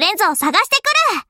レンズを探してくる。